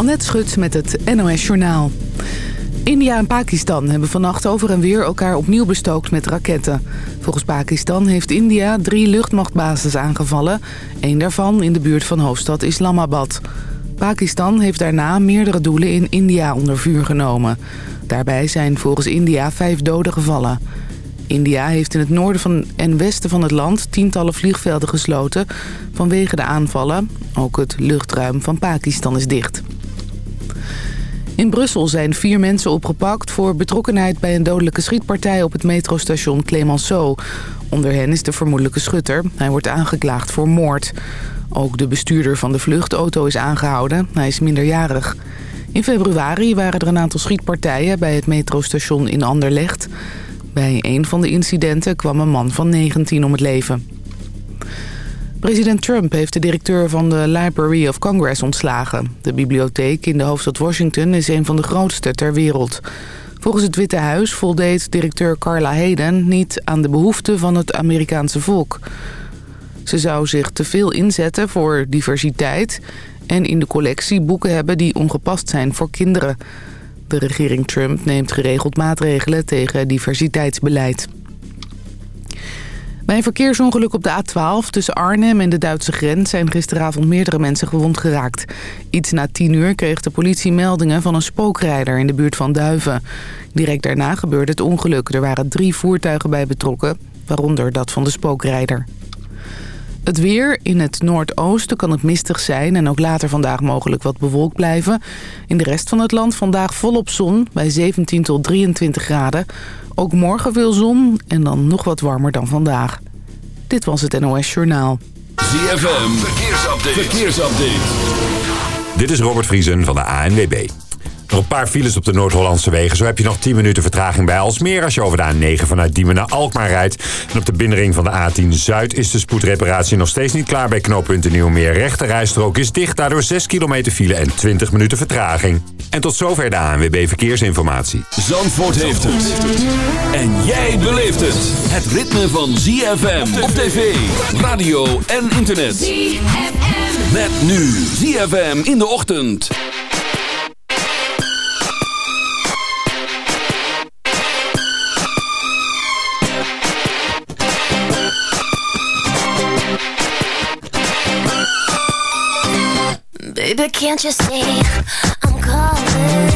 Annette Schut met het NOS Journaal. India en Pakistan hebben vannacht over en weer elkaar opnieuw bestookt met raketten. Volgens Pakistan heeft India drie luchtmachtbases aangevallen. Eén daarvan in de buurt van hoofdstad Islamabad. Pakistan heeft daarna meerdere doelen in India onder vuur genomen. Daarbij zijn volgens India vijf doden gevallen. India heeft in het noorden van en westen van het land tientallen vliegvelden gesloten vanwege de aanvallen. Ook het luchtruim van Pakistan is dicht. In Brussel zijn vier mensen opgepakt voor betrokkenheid bij een dodelijke schietpartij op het metrostation Clemenceau. Onder hen is de vermoedelijke schutter. Hij wordt aangeklaagd voor moord. Ook de bestuurder van de vluchtauto is aangehouden. Hij is minderjarig. In februari waren er een aantal schietpartijen bij het metrostation in Anderlecht. Bij een van de incidenten kwam een man van 19 om het leven. President Trump heeft de directeur van de Library of Congress ontslagen. De bibliotheek in de hoofdstad Washington is een van de grootste ter wereld. Volgens het Witte Huis voldeed directeur Carla Hayden niet aan de behoeften van het Amerikaanse volk. Ze zou zich te veel inzetten voor diversiteit en in de collectie boeken hebben die ongepast zijn voor kinderen. De regering Trump neemt geregeld maatregelen tegen diversiteitsbeleid. Bij een verkeersongeluk op de A12 tussen Arnhem en de Duitse grens... zijn gisteravond meerdere mensen gewond geraakt. Iets na tien uur kreeg de politie meldingen van een spookrijder in de buurt van Duiven. Direct daarna gebeurde het ongeluk. Er waren drie voertuigen bij betrokken, waaronder dat van de spookrijder. Het weer. In het noordoosten kan het mistig zijn en ook later vandaag mogelijk wat bewolkt blijven. In de rest van het land vandaag volop zon bij 17 tot 23 graden. Ook morgen veel zon en dan nog wat warmer dan vandaag. Dit was het NOS Journaal. ZFM. Verkeersupdate. Verkeersupdate. Dit is Robert Vriesen van de ANWB. Nog een paar files op de Noord-Hollandse wegen. Zo heb je nog 10 minuten vertraging bij Alsmeer als je over de A9 vanuit Diemen naar Alkmaar rijdt. En op de binnenring van de A10 Zuid is de spoedreparatie nog steeds niet klaar bij knooppunt Nieuwmeer. Rechte rijstrook is dicht, daardoor 6 kilometer file en 20 minuten vertraging. En tot zover de ANWB Verkeersinformatie. Zandvoort heeft het. En jij beleeft het. Het ritme van ZFM op tv, radio en internet. ZFM. Met nu ZFM in de ochtend. Baby, can't you see I'm calling?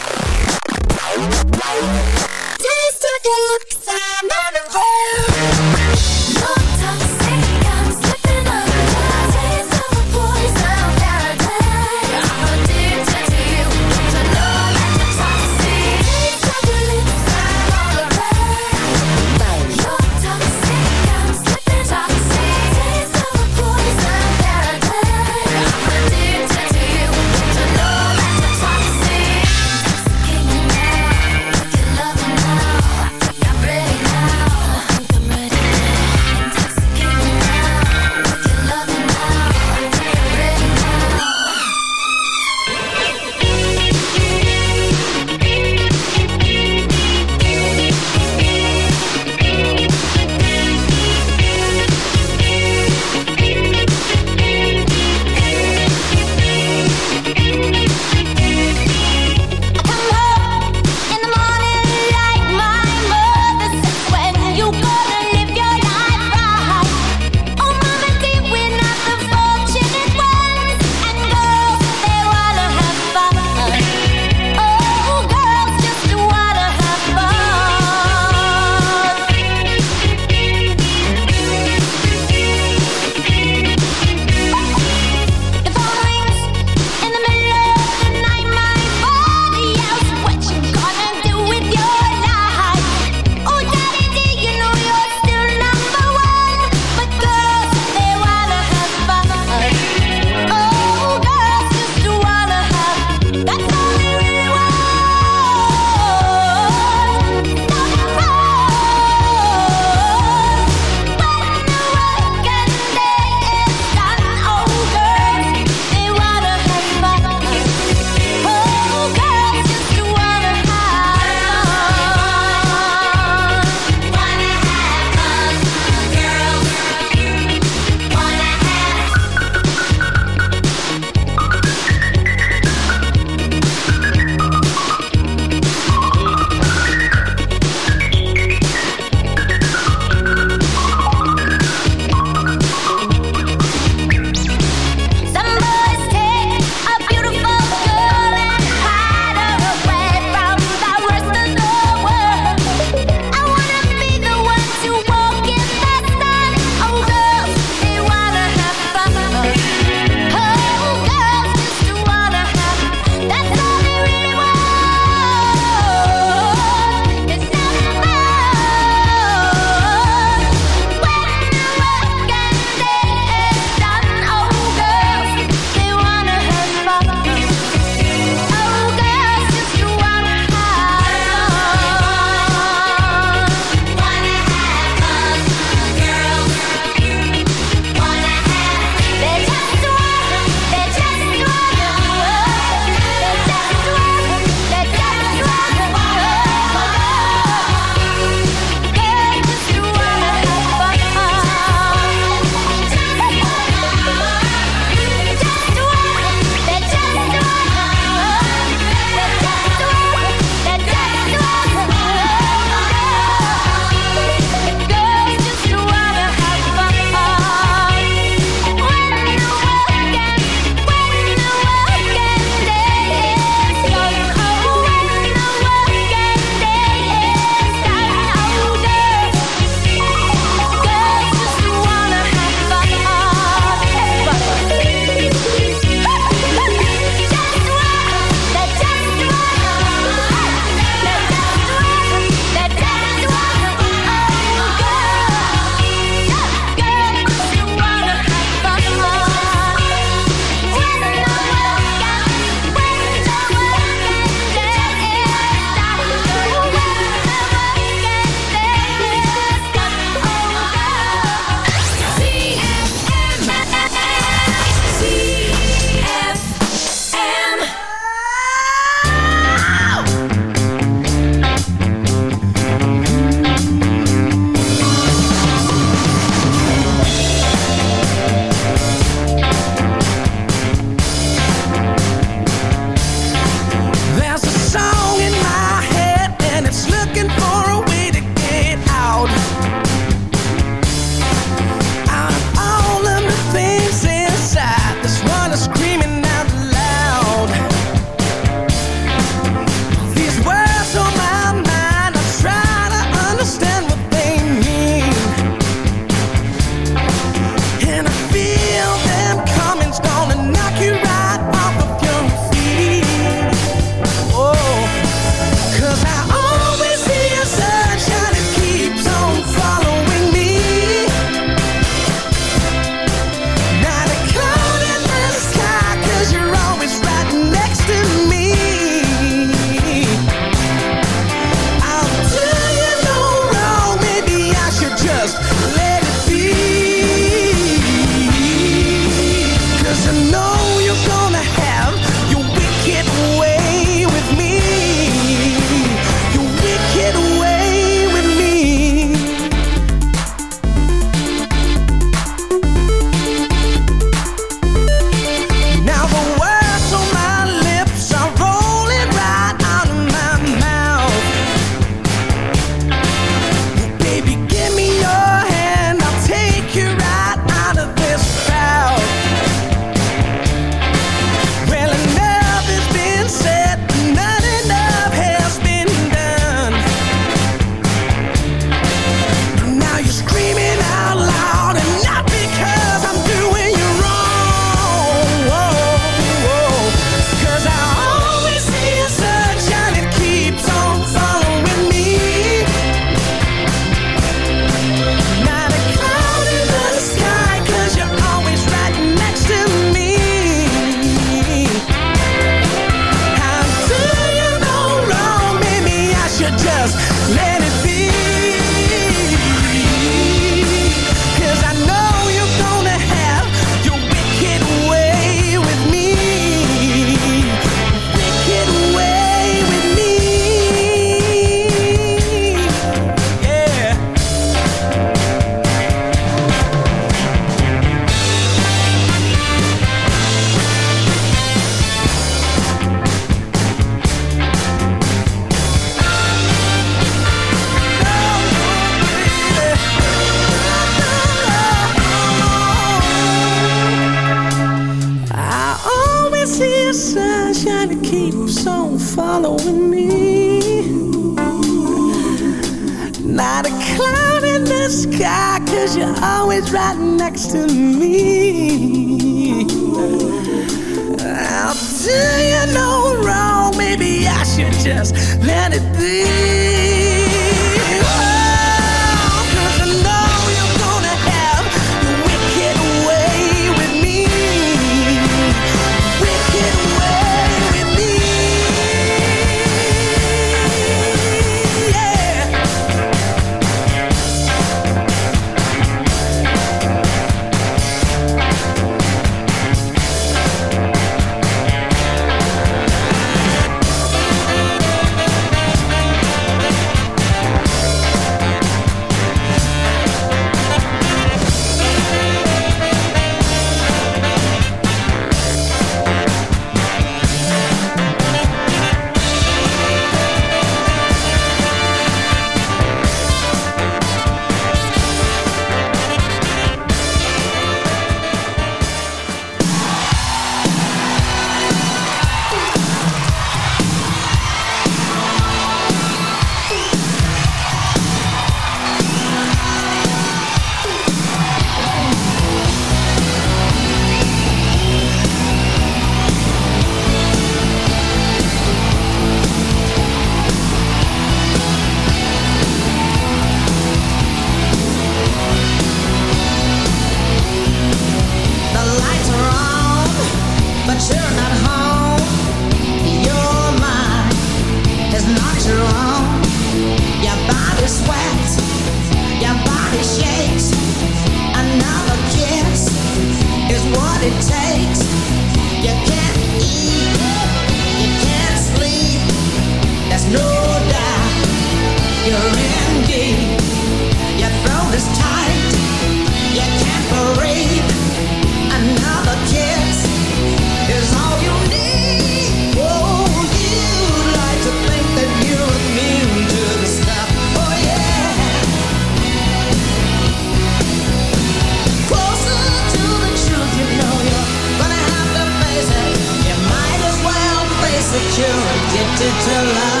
till I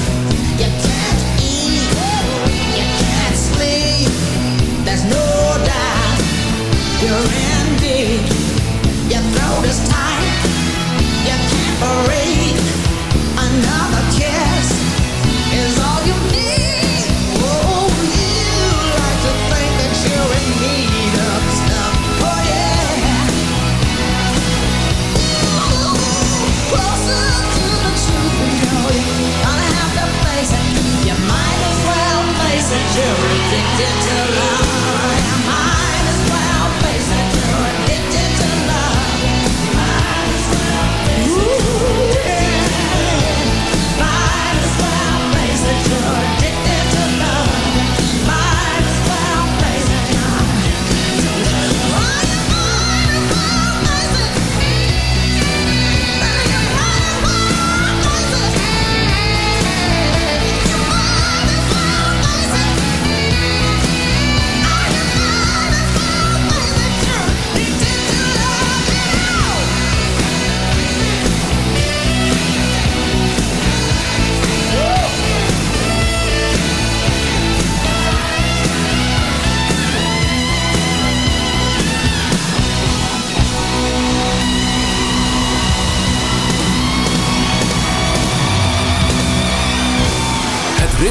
You're addicted to love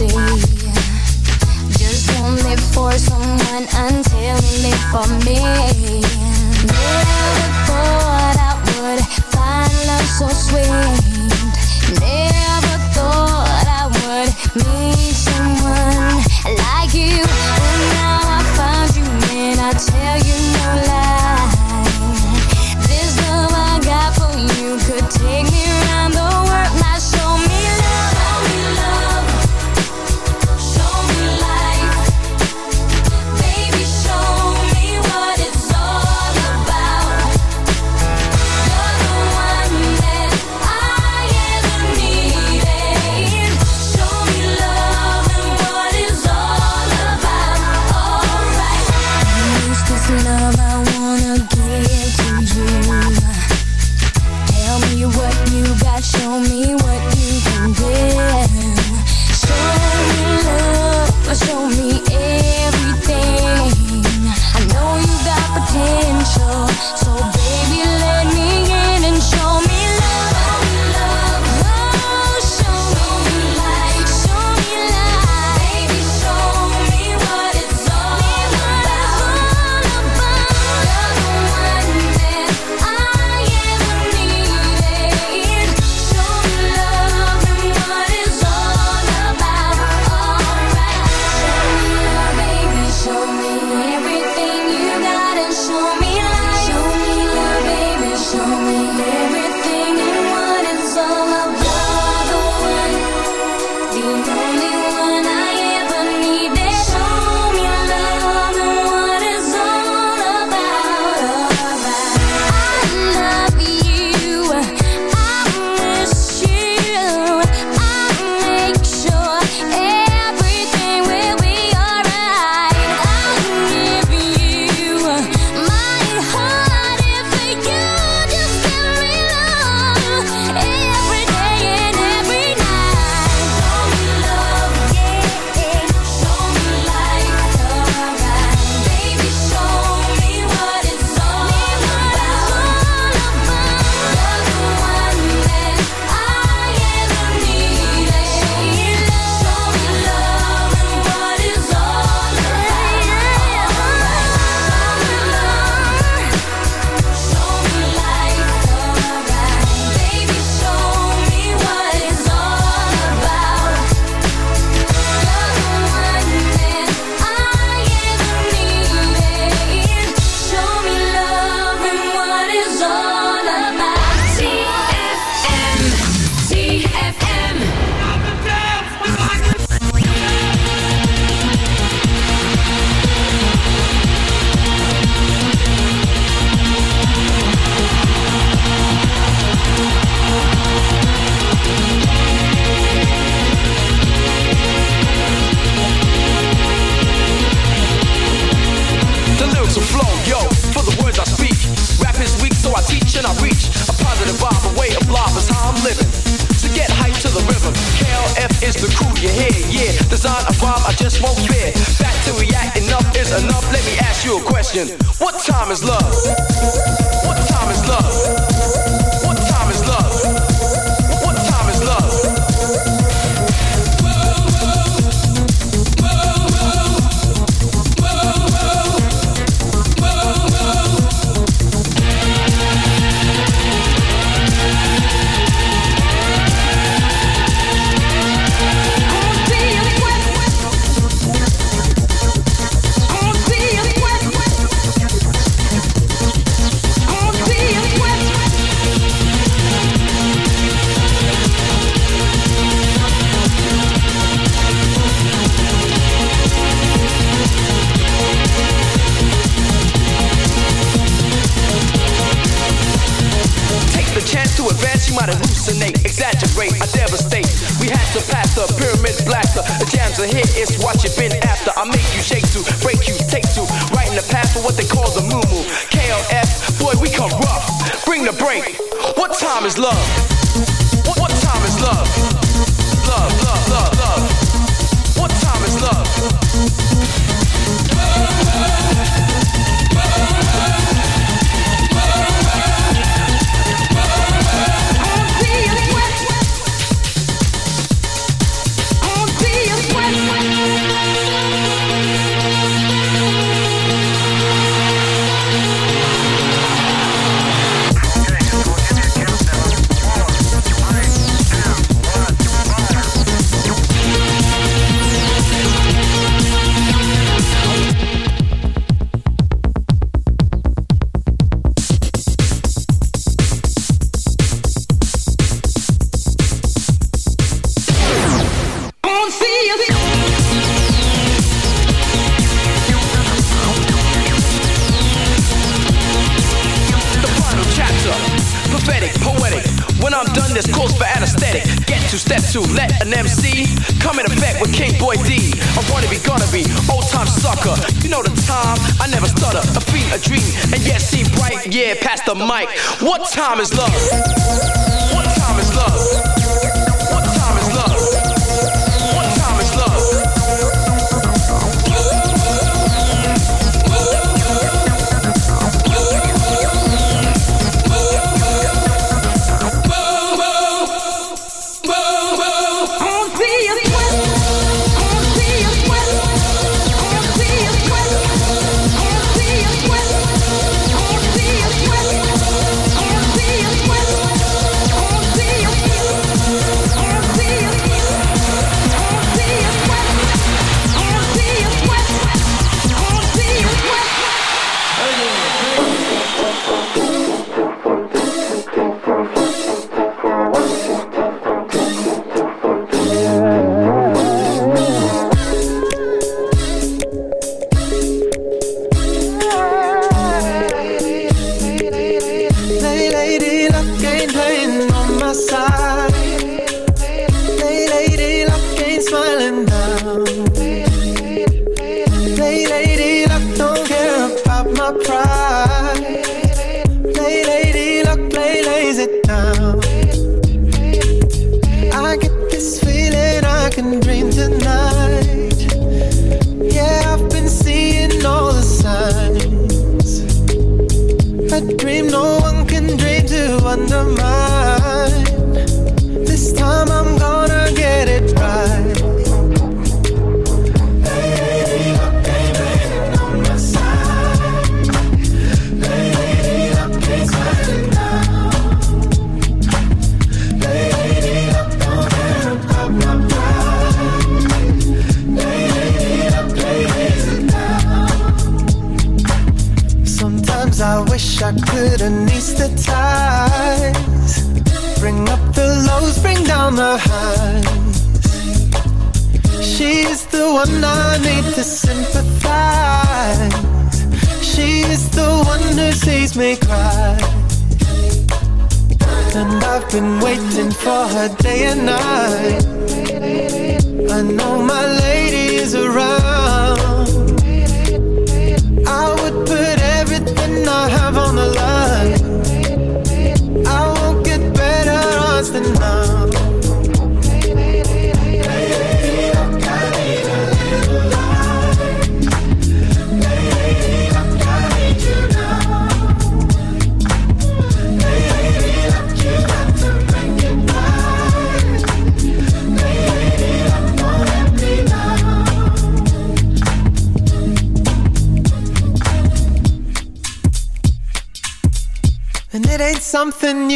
see Just hold me for someone and tell me for me. To step two, let an MC come in effect with King Boy D. I'm gonna be, gonna be, old time sucker. You know the time, I never stutter. A beat, a dream, and yet see bright, yeah, past the mic. What time is love? What time is love?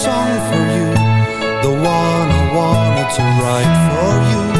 Song for you. The one I wanted to write for you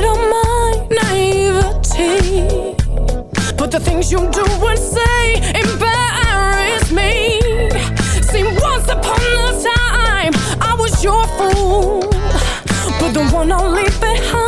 Don't mind naivety. But the things you do and say embarrass me. See, once upon a time, I was your fool. But the one I'll leave behind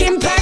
Impact.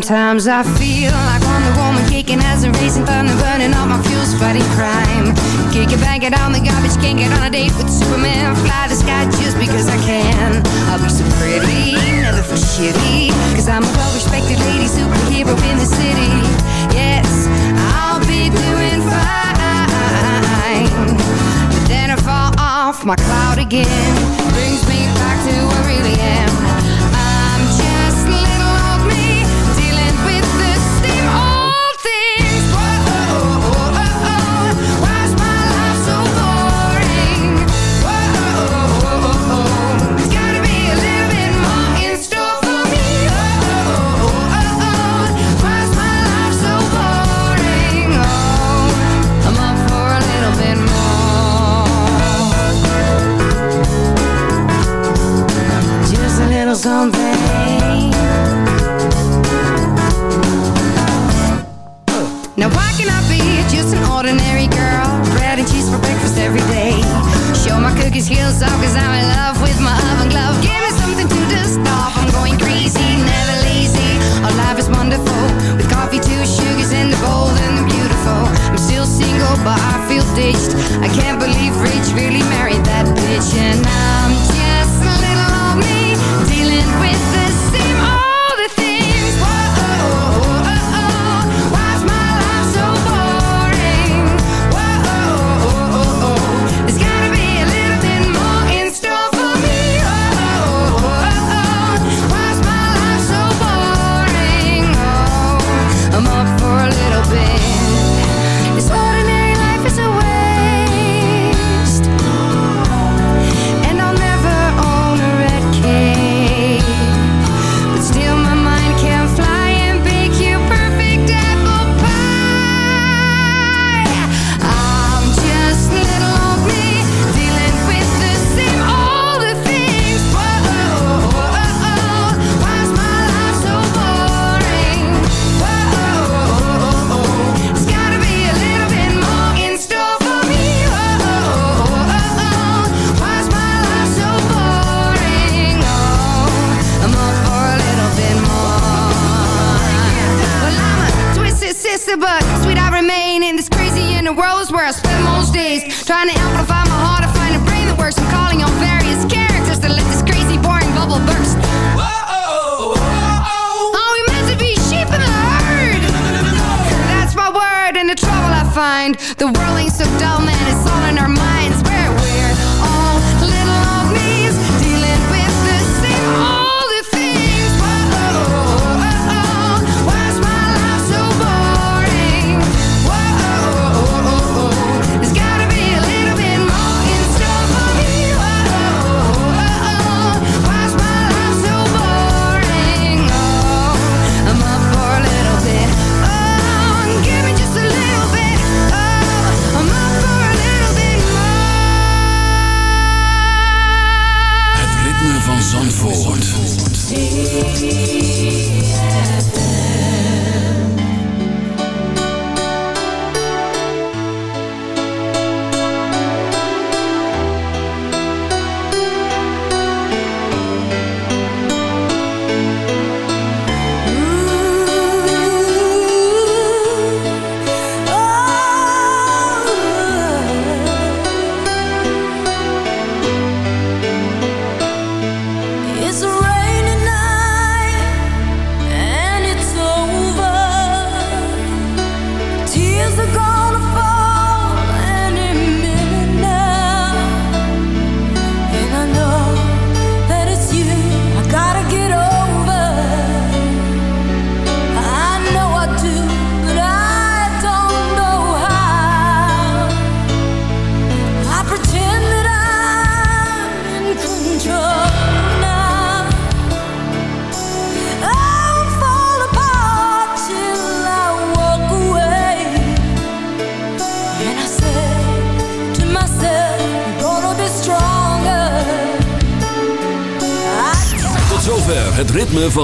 Sometimes I feel